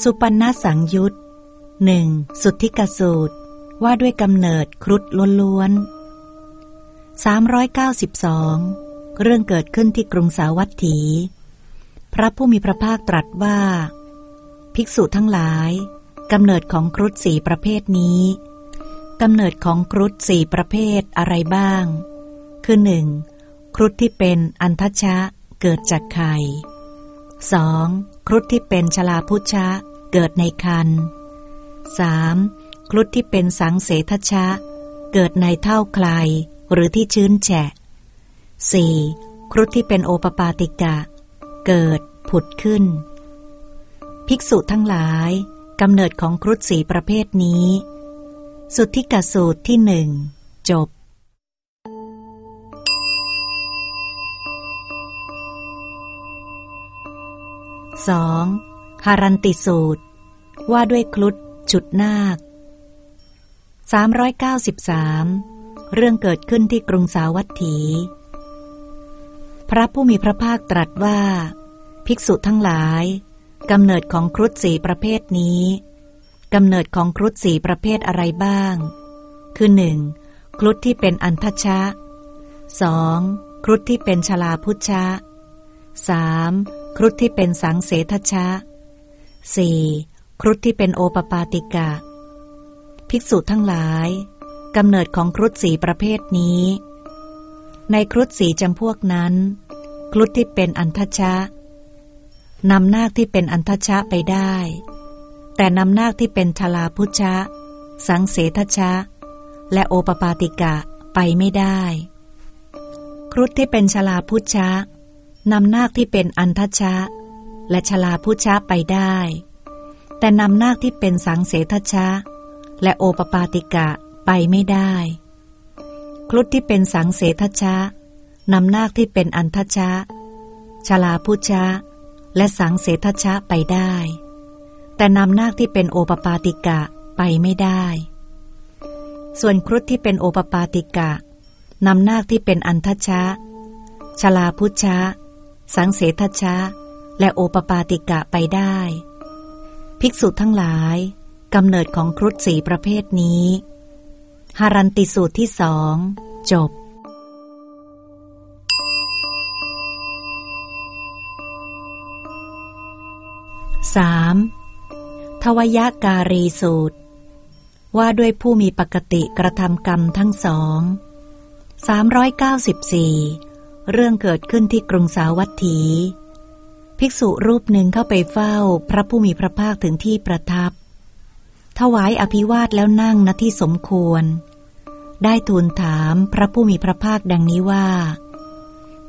สุปันนสังยุตหนึ่งสุทธิกสูตร ว่าด้วยกำเนิดครุฑล้วนๆ392เรื่องเกิดขึ้นที่กรุงสาวัตถี พระผู้มีพระภาคตรัสว่า ภิกษุทั้งหลายกำเนิดของครุฑสี่ประเภทนี้กำเนิดของครุฑสี่ประเภทอะไรบ้าง คือหนึ่งครุฑที่เป็นอันทชะเกิดจากไข่ 2. ครุฑที่เป็นชลาพุชะ เกิดในคัน 3. ครุฑที่เป็นสังเสทชะ เกิดในเท่าคลายหรือที่ชื้นแฉะ 4. ครุฑที่เป็นโอปปาติกะ เกิด ผุดขึ้น ภิกษุทั้งหลายกำเนิดของครุฑสีประเภทนี้ สุทธิกสูตรที่หนึ่งจบ 2. ฮารันติสูตร ว่าด้วยคลุดฉุดนาค 393 เรื่องเกิดขึ้นที่กรุงสาวัตถี พระผู้มีพระภาคตรัสว่า ภิกษุทั้งหลายกำเนิดของครุฑสีประเภทนี้กำเนิดของครุฑสีประเภทอะไรบ้าง คือหนึ่งครุฑที่เป็นอันทชะ 2. ครุฑที่เป็นชลาพุชะ 3. ครุฑที่เป็นสังเสทชะ 4. ครุฑที่เป็นโอปปาติกะ ภิกษุทั้งหลายกำเนิดของครุฑสีประเภทนี้ ในครุฑสีจำพวกนั้น ครุฑที่เป็นอันทชะนำนาคที่เป็นอันทชะไปได้ แต่นำนาคที่เป็นชลาพุชะ สังเสทชะ และโอปปาติกะไปไม่ได้ ครุฑที่เป็นชลาพุชะ นำนาคที่เป็นอันทชะ และชลาพุชะไปได้ แต่นำนาคที่เป็นสังเสทชะ และโอปปาติกะไปไม่ได้ ครุฑที่เป็นสังเสทชะนำนาคที่เป็นอันทชะ ชลาพุชะ และสังเสทชะไปได้ แต่นำนาคที่เป็นโอปปาติกะไปไม่ได้ ส่วนครุฑที่เป็นโอปปาติกะนำนาคที่เป็นอันทชะ ชลาพุชะ สังเสทชะ และโอปปาติกะไปได้ ภิกษุทั้งหลายกำเนิดของครุฑสีประเภทนี้ฮารันติสูตรที่สองจบ 3. ทวยการีสูตร ว่าด้วยผู้มีปกติกระทำกรรมทั้งสอง394 เรื่องเกิดขึ้นที่กรุงสาวัตถี ภิกษุรูปหนึ่งเข้าไปเฝ้าพระผู้มีพระภาคถึงที่ประทับ ถวายอภิวาทแล้วนั่งณที่สมควร ได้ทูลถามพระผู้มีพระภาคดังนี้ว่า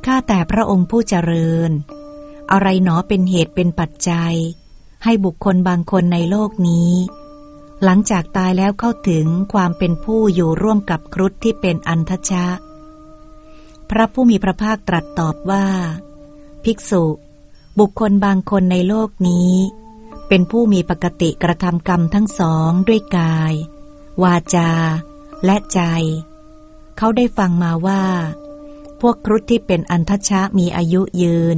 ข้าแต่พระองค์ผู้เจริญ อะไรหนอเป็นเหตุเป็นปัจจัย ให้บุคคลบางคนในโลกนี้ หลังจากตายแล้วเข้าถึงความเป็นผู้อยู่ร่วมกับครุฑที่เป็นอันทชะ พระผู้มีพระภาคตรัสตอบว่า ภิกษุ บุคคลบางคนในโลกนี้ เป็นผู้มีปกติกระทำกรรมทั้งสองด้วยกาย วาจา และใจ เขาได้ฟังมาว่า พวกครุฑที่เป็นอันทชะมีอายุยืน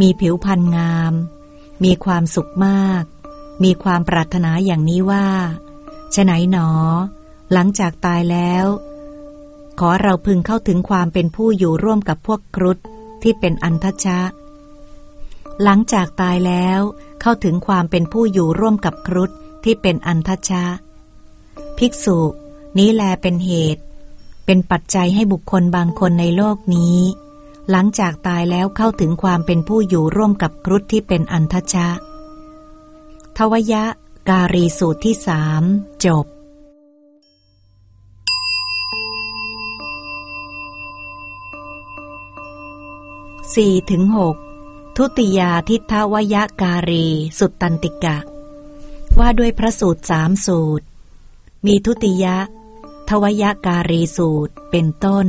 มีผิวพรรณงาม มีความสุขมาก มีความปรารถนาอย่างนี้ว่าฉไหนหนอ หลังจากตายแล้ว ขอเราพึงเข้าถึงความเป็นผู้อยู่ร่วมกับพวกครุฑที่เป็นอันทชะ หลังจากตายแล้วเข้าถึงความเป็นผู้อยู่ร่วมกับครุฑที่เป็นอันทชะ ภิกษุนี้แลเป็นเหตุ เป็นปัจจัยให้บุคคลบางคนในโลกนี้ หลังจากตายแล้วเข้าถึงความเป็นผู้อยู่ร่วมกับครุฑที่เป็นอันทชะ ทวยะ การีสูตรที่สามจบ สี่ถึงหกทุติยาทิทวยการี สุตตันติกะ ว่าด้วยพระสูตรสามสูตร มีทุติยะ ทวยการีสูตร เป็นต้น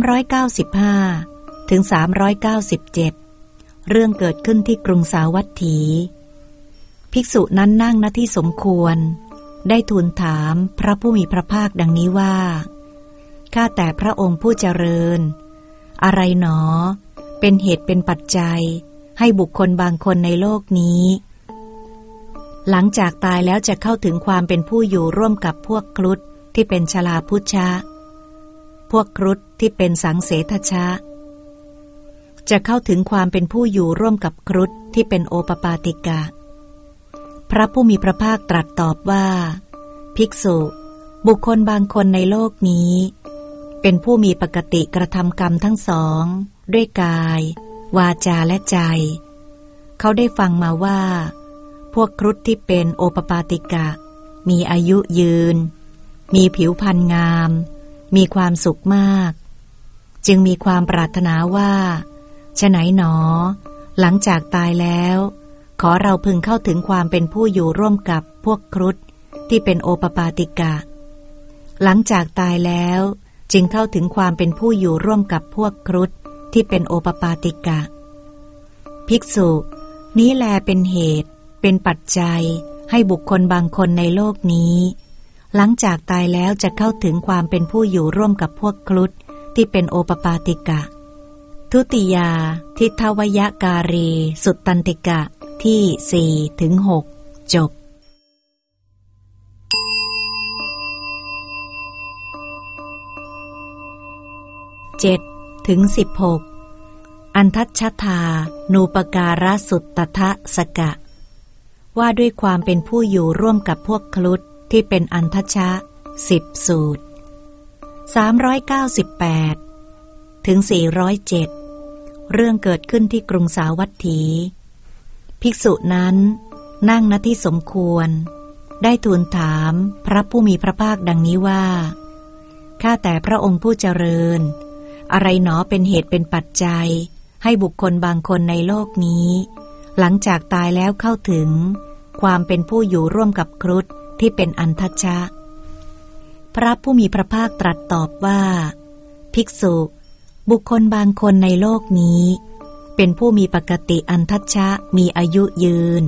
395 ถึง 397 เรื่องเกิดขึ้นที่กรุงสาวัตถี ภิกษุนั้นนั่งณที่สมควร ได้ทูลถามพระผู้มีพระภาคดังนี้ว่า ข้าแต่พระองค์ผู้เจริญ อะไรหนอ เป็นเหตุเป็นปัจจัย ให้บุคคลบางคนในโลกนี้ หลังจากตายแล้วจะเข้าถึงความเป็นผู้อยู่ร่วมกับพวกครุฑที่เป็นชลาพุชะ พวกครุฑที่เป็นสังเสทชะ จะเข้าถึงความเป็นผู้อยู่ร่วมกับครุฑที่เป็นโอปปาติกะ พระผู้มีพระภาคตรัสตอบว่า ภิกษุ บุคคลบางคนในโลกนี้ เป็นผู้มีปกติกระทำกรรมทั้งสอง ด้วยกาย วาจาและใจ เขาได้ฟังมาว่า พวกครุฑที่เป็นโอปปาติกะ มีอายุยืน มีผิวพรรณงาม มีความสุขมาก จึงมีความปรารถนาว่าฉไหนหนอ หลังจากตายแล้ว ขอเราพึงเข้าถึงความเป็นผู้อยู่ร่วมกับพวกครุฑที่เป็นโอปปาติกะ หลังจากตายแล้ว จึงเข้าถึงความเป็นผู้อยู่ร่วมกับพวกครุฑที่เป็นโอปปาติกะ ภิกษุ นี้แลเป็นเหตุ เป็นปัจจัย ให้บุคคลบางคนในโลกนี้ หลังจากตายแล้วจะเข้าถึงความเป็นผู้อยู่ร่วมกับพวกครุฑที่เป็นโอปปาติกะ ทุติยา ทิทวยการี สุตตันติกะที่สี่ถึงหกจบ เจ็ดถึงสิบหกอันทัชธา นูปการะสุตตทะสกะ ว่าด้วยความเป็นผู้อยู่ร่วมกับพวกคลุดที่เป็นอันทัชะสิบสูตรสามร้อยเก้าสิบแปดถึงสี่ร้อยเจ็ดเรื่องเกิดขึ้นที่กรุงสาวัตถี ภิกษุนั้น นั่งณที่สมควร ได้ทูลถามพระผู้มีพระภาคดังนี้ว่าข้าแต่พระองค์ผู้เจริญ อะไรหนอเป็นเหตุเป็นปัจจัย ให้บุคคลบางคนในโลกนี้ หลังจากตายแล้วเข้าถึง ความเป็นผู้อยู่ร่วมกับครุฑที่เป็นอันทัชชะ พระผู้มีพระภาคตรัสตอบว่า ภิกษุ บุคคลบางคนในโลกนี้ เป็นผู้มีปกติอันทัชชะมีอายุยืน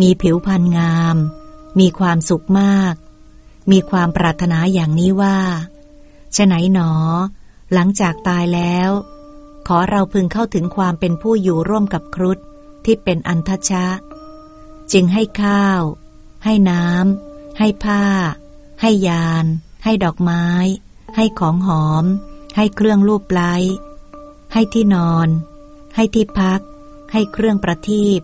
มีผิวพรรณงาม มีความสุขมาก มีความปรารถนาอย่างนี้ว่าฉไหนหนอ หลังจากตายแล้ว ขอเราพึงเข้าถึงความเป็นผู้อยู่ร่วมกับครุฑที่เป็นอันทชะ จึงให้ข้าว ให้น้ำให้ผ้า ให้ยาน ให้ดอกไม้ ให้ของหอม ให้เครื่องลูบไล้ให้ที่นอน ให้ที่พัก ให้เครื่องประทีป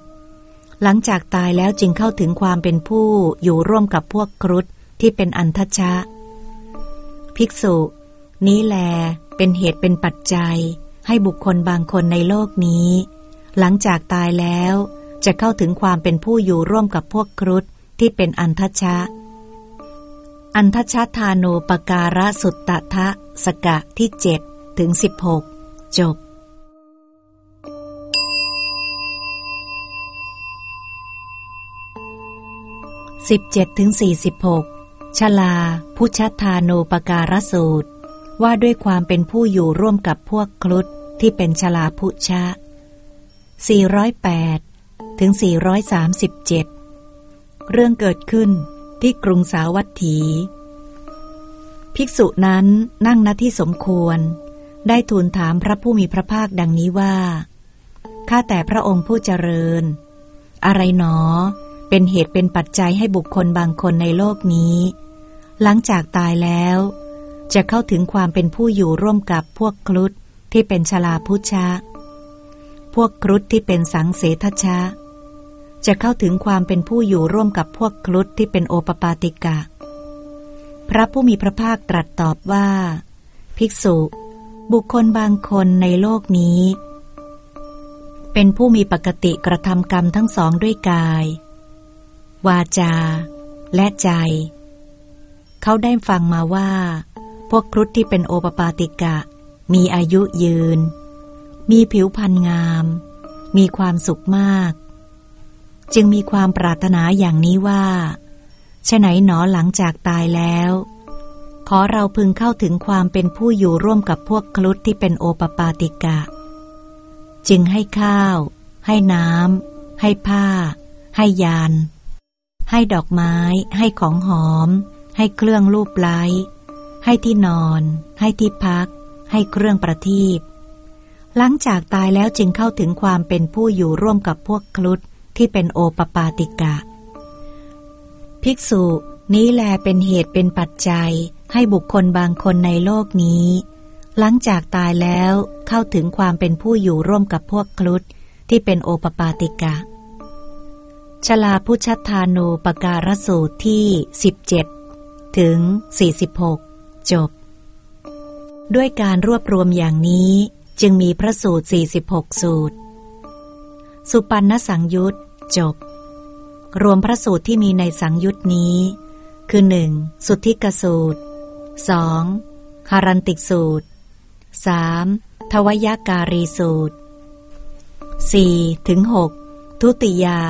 หลังจากตายแล้วจึงเข้าถึงความเป็นผู้อยู่ร่วมกับพวกครุฑที่เป็นอันทชชะภิกษุ นี้แลเป็นเหตุเป็นปัจจัย ให้บุคคลบางคนในโลกนี้ หลังจากตายแล้ว จะเข้าถึงความเป็นผู้อยู่ร่วมกับพวกครุฑที่เป็นอันทัชชะ อันทัชชะทานุปการะสุตตะทะสกะที่เจ็ดถึงสิบหกจบสิบเจ็ดถึงสี่สิบหกชลา พุชธานุปการะสูตร ว่าด้วยความเป็นผู้อยู่ร่วมกับพวกคลุดที่เป็นชลาพุชะ 408 ถึง 437 เรื่องเกิดขึ้นที่กรุงสาวัตถี ภิกษุนั้นนั่งณที่สมควร ได้ทูลถามพระผู้มีพระภาคดังนี้ว่า ข้าแต่พระองค์ผู้เจริญ อะไรหนอ เป็นเหตุเป็นปัจจัยให้บุคคลบางคนในโลกนี้ หลังจากตายแล้ว จะเข้าถึงความเป็นผู้อยู่ร่วมกับพวกคลุดที่เป็นชลาพุชะ พวกครุฑที่เป็นสังเสทชะ จะเข้าถึงความเป็นผู้อยู่ร่วมกับพวกครุฑที่เป็นโอปปาติกะ พระผู้มีพระภาคตรัสตอบว่า ภิกษุ บุคคลบางคนในโลกนี้ เป็นผู้มีปกติกระทำกรรมทั้งสองด้วยกาย วาจา และใจ เขาได้ฟังมาว่า พวกครุฑที่เป็นโอปปาติกะ มีอายุยืน มีผิวพรรณงาม มีความสุขมาก จึงมีความปรารถนาอย่างนี้ว่าฉไหนหนอหลังจากตายแล้ว ขอเราพึงเข้าถึงความเป็นผู้อยู่ร่วมกับพวกคลุดที่เป็นโอปปาติกะ จึงให้ข้าว ให้น้ำให้ผ้า ให้ยาน ให้ดอกไม้ ให้ของหอม ให้เครื่องลูบไล้ ให้ที่นอน ให้ที่พัก ให้เครื่องประทีปหลังจากตายแล้วจึงเข้าถึงความเป็นผู้อยู่ร่วมกับพวกคลุดที่เป็นโอปปาติกะ ภิกษุนี้แลเป็นเหตุเป็นปัจจัย ให้บุคคลบางคนในโลกนี้ หลังจากตายแล้วเข้าถึงความเป็นผู้อยู่ร่วมกับพวกคลุดที่เป็นโอปปาติกะชลาพุชธานูปการสูตรที่ 17 ถึง 46 จบ ด้วยการรวบรวมอย่างนี้จึงมีพระสูตร 46 สูตร สุปันนสังยุตจบ รวมพระสูตรที่มีในสังยุตนี้ คือหนึ่งสุทธิกสูตร 2. คารันติกสูตร 3. ทวยการีสูตร 4. ถึง 6. ทุติยา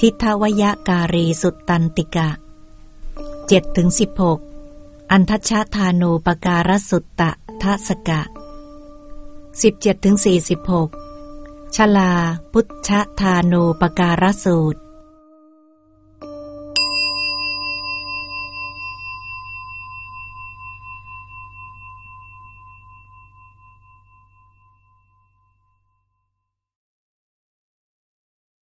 ทิทวยการีสุตตันติกะ 7. ถึง 16. อันทัชธานูปการสุตตะทัสกะ 17ถึง46 ชลา พุทธธานูปการสูตร